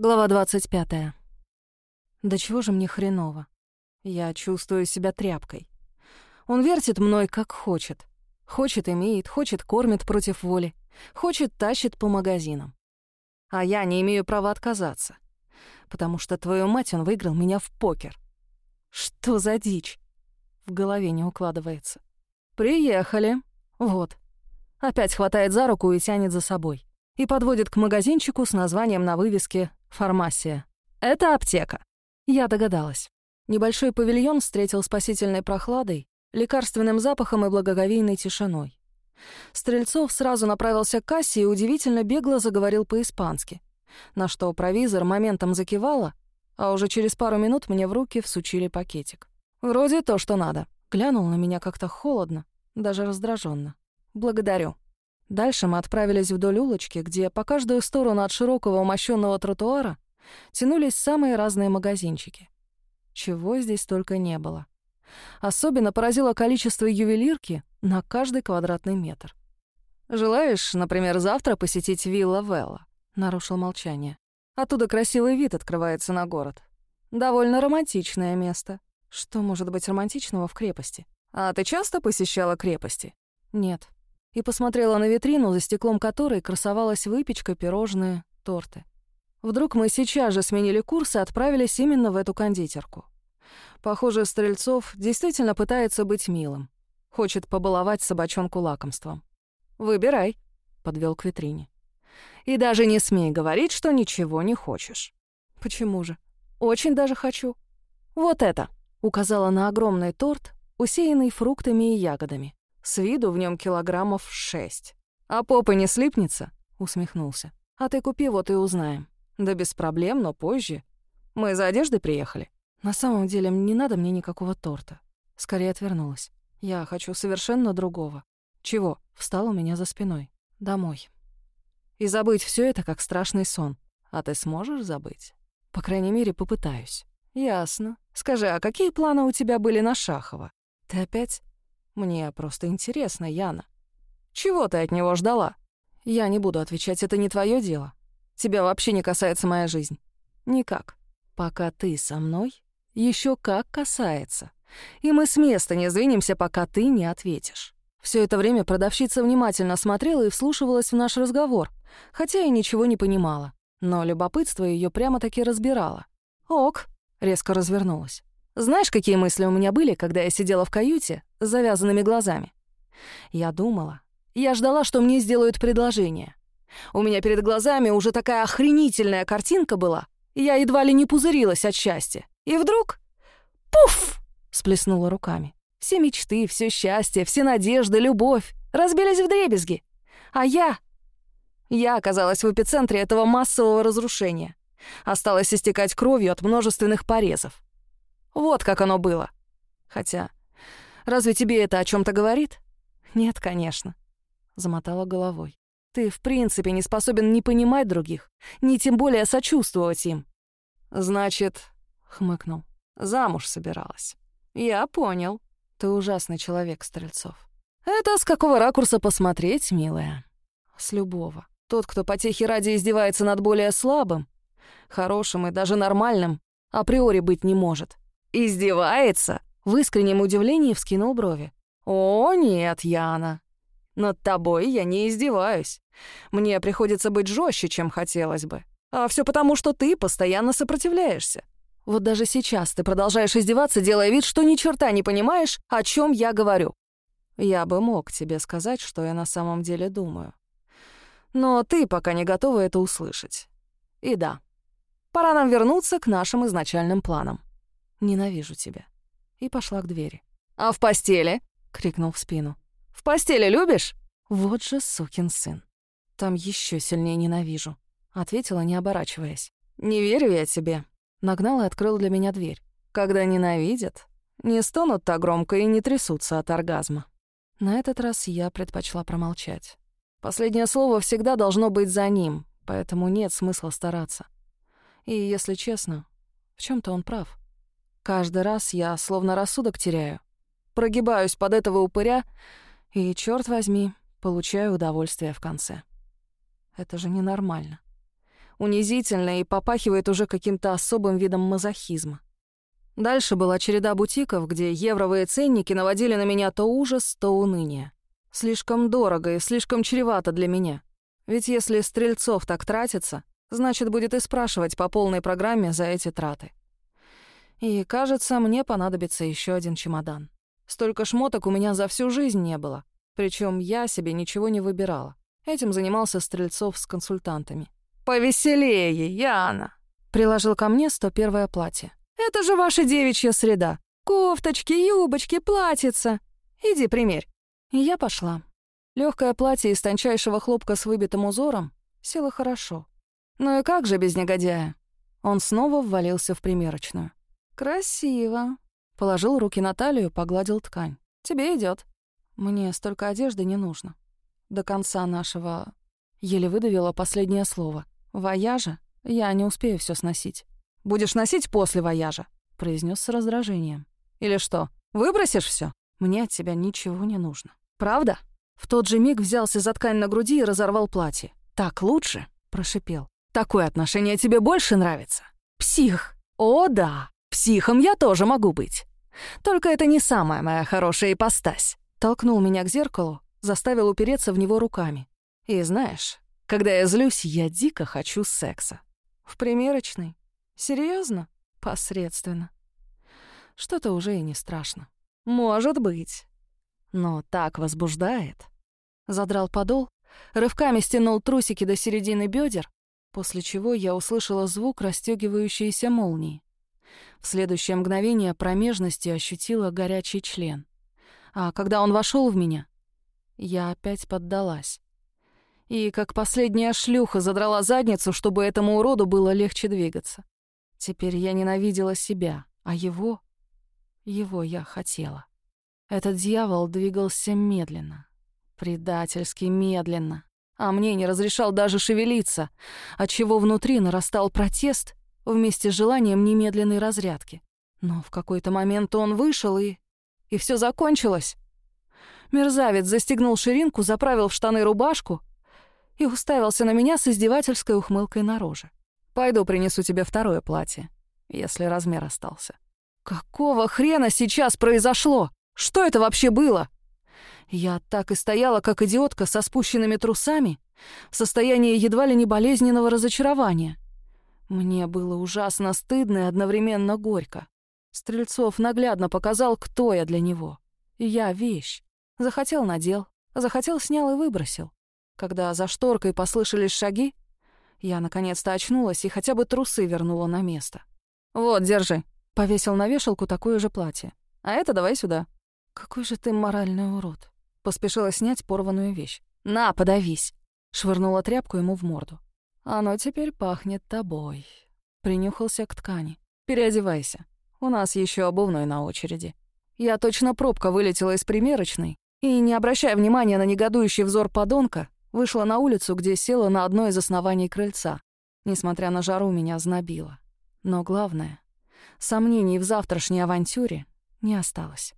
Глава 25. Да чего же мне хреново? Я чувствую себя тряпкой. Он вертит мной как хочет. Хочет — имеет, хочет — кормит против воли, хочет — тащит по магазинам. А я не имею права отказаться. Потому что, твою мать, он выиграл меня в покер. Что за дичь? В голове не укладывается. Приехали. Вот. Опять хватает за руку и тянет за собой. И подводит к магазинчику с названием на вывеске Фармасия. Это аптека. Я догадалась. Небольшой павильон встретил спасительной прохладой, лекарственным запахом и благоговейной тишиной. Стрельцов сразу направился к кассе и удивительно бегло заговорил по-испански, на что провизор моментом закивала, а уже через пару минут мне в руки всучили пакетик. Вроде то, что надо. Глянул на меня как-то холодно, даже раздраженно. «Благодарю». Дальше мы отправились вдоль улочки, где по каждую сторону от широкого мощенного тротуара тянулись самые разные магазинчики. Чего здесь только не было. Особенно поразило количество ювелирки на каждый квадратный метр. «Желаешь, например, завтра посетить вилла Велла?» — нарушил молчание. «Оттуда красивый вид открывается на город. Довольно романтичное место. Что может быть романтичного в крепости? А ты часто посещала крепости?» «Нет», и посмотрела на витрину, за стеклом которой красовалась выпечка, пирожные, торты. Вдруг мы сейчас же сменили курс и отправились именно в эту кондитерку. Похоже, Стрельцов действительно пытается быть милым. Хочет побаловать собачонку лакомством. «Выбирай», — подвел к витрине. «И даже не смей говорить, что ничего не хочешь». «Почему же? Очень даже хочу». «Вот это», — указала на огромный торт, усеянный фруктами и ягодами. С виду в нем килограммов шесть. «А попа не слипнется?» — усмехнулся. «А ты купи, вот и узнаем». «Да без проблем, но позже. Мы за одеждой приехали». «На самом деле не надо мне никакого торта». Скорее отвернулась. «Я хочу совершенно другого». «Чего?» — встал у меня за спиной. «Домой». «И забыть все это, как страшный сон. А ты сможешь забыть?» «По крайней мере, попытаюсь». «Ясно. Скажи, а какие планы у тебя были на Шахова?» «Ты опять?» Мне просто интересно, Яна. Чего ты от него ждала? Я не буду отвечать, это не твое дело. Тебя вообще не касается моя жизнь. Никак. Пока ты со мной, еще как касается. И мы с места не сдвинемся, пока ты не ответишь. Все это время продавщица внимательно смотрела и вслушивалась в наш разговор, хотя и ничего не понимала. Но любопытство ее прямо-таки разбирало. «Ок», — резко развернулась. Знаешь, какие мысли у меня были, когда я сидела в каюте с завязанными глазами? Я думала, я ждала, что мне сделают предложение. У меня перед глазами уже такая охренительная картинка была, я едва ли не пузырилась от счастья. И вдруг... Пуф! Сплеснула руками. Все мечты, все счастье, все надежды, любовь разбились в дребезги. А я... Я оказалась в эпицентре этого массового разрушения. Осталась истекать кровью от множественных порезов. Вот как оно было. Хотя, разве тебе это о чем то говорит? Нет, конечно. Замотала головой. Ты, в принципе, не способен ни понимать других, ни тем более сочувствовать им. Значит, хмыкнул, замуж собиралась. Я понял. Ты ужасный человек, Стрельцов. Это с какого ракурса посмотреть, милая? С любого. Тот, кто потехи ради издевается над более слабым, хорошим и даже нормальным, априори быть не может. «Издевается?» — в искреннем удивлении вскинул брови. «О, нет, Яна. Над тобой я не издеваюсь. Мне приходится быть жестче, чем хотелось бы. А все потому, что ты постоянно сопротивляешься. Вот даже сейчас ты продолжаешь издеваться, делая вид, что ни черта не понимаешь, о чем я говорю. Я бы мог тебе сказать, что я на самом деле думаю. Но ты пока не готова это услышать. И да, пора нам вернуться к нашим изначальным планам. Ненавижу тебя». И пошла к двери. «А в постели?» — крикнул в спину. «В постели любишь?» «Вот же сукин сын. Там еще сильнее ненавижу», — ответила, не оборачиваясь. «Не верю я тебе». Нагнал и открыл для меня дверь. «Когда ненавидят, не стонут так громко и не трясутся от оргазма». На этот раз я предпочла промолчать. Последнее слово всегда должно быть за ним, поэтому нет смысла стараться. И, если честно, в чем то он прав. Каждый раз я словно рассудок теряю. Прогибаюсь под этого упыря и, черт возьми, получаю удовольствие в конце. Это же ненормально. Унизительно и попахивает уже каким-то особым видом мазохизма. Дальше была череда бутиков, где евровые ценники наводили на меня то ужас, то уныние. Слишком дорого и слишком чревато для меня. Ведь если Стрельцов так тратится, значит, будет и спрашивать по полной программе за эти траты. И, кажется, мне понадобится еще один чемодан. Столько шмоток у меня за всю жизнь не было. Причем я себе ничего не выбирала. Этим занимался Стрельцов с консультантами. «Повеселее, Яна!» Приложил ко мне 101-е платье. Это же ваша девичья среда. Кофточки, юбочки, платьица. Иди примерь». И я пошла. Легкое платье из тончайшего хлопка с выбитым узором село хорошо. Ну и как же без негодяя? Он снова ввалился в примерочную. «Красиво». Положил руки на талию, погладил ткань. «Тебе идет. Мне столько одежды не нужно. До конца нашего... Еле выдавила последнее слово. Вояжа я не успею все сносить. Будешь носить после вояжа», — произнес с раздражением. «Или что, выбросишь все? Мне от тебя ничего не нужно. Правда?» В тот же миг взялся за ткань на груди и разорвал платье. «Так лучше?» — прошипел. «Такое отношение тебе больше нравится?» «Псих!» «О, да! Психом я тоже могу быть. Только это не самая моя хорошая ипостась». Толкнул меня к зеркалу, заставил упереться в него руками. «И знаешь, когда я злюсь, я дико хочу секса. В примерочной Серьезно? Посредственно. Что-то уже и не страшно. Может быть. Но так возбуждает. Задрал подол, рывками стянул трусики до середины бедер, после чего я услышала звук расстегивающейся молнии. В следующее мгновение промежности ощутила горячий член. А когда он вошел в меня, я опять поддалась. И как последняя шлюха задрала задницу, чтобы этому уроду было легче двигаться. Теперь я ненавидела себя, а его... Его я хотела. Этот дьявол двигался медленно, предательски медленно, а мне не разрешал даже шевелиться, отчего внутри нарастал протест вместе с желанием немедленной разрядки. Но в какой-то момент он вышел, и... и все закончилось. Мерзавец застегнул ширинку, заправил в штаны рубашку и уставился на меня с издевательской ухмылкой на роже. Пойду принесу тебе второе платье, если размер остался». «Какого хрена сейчас произошло? Что это вообще было?» Я так и стояла, как идиотка, со спущенными трусами, в состоянии едва ли не болезненного разочарования. Мне было ужасно стыдно и одновременно горько. Стрельцов наглядно показал, кто я для него. Я — вещь. Захотел — надел, захотел — снял и выбросил. Когда за шторкой послышались шаги, я наконец-то очнулась и хотя бы трусы вернула на место. «Вот, держи». Повесил на вешалку такое же платье. «А это давай сюда». «Какой же ты моральный урод». Поспешила снять порванную вещь. «На, подавись». Швырнула тряпку ему в морду. «Оно теперь пахнет тобой». Принюхался к ткани. «Переодевайся. У нас еще обувной на очереди». Я точно пробка вылетела из примерочной и, не обращая внимания на негодующий взор подонка, Вышла на улицу, где села на одно из оснований крыльца. Несмотря на жару, меня знобило. Но главное, сомнений в завтрашней авантюре не осталось.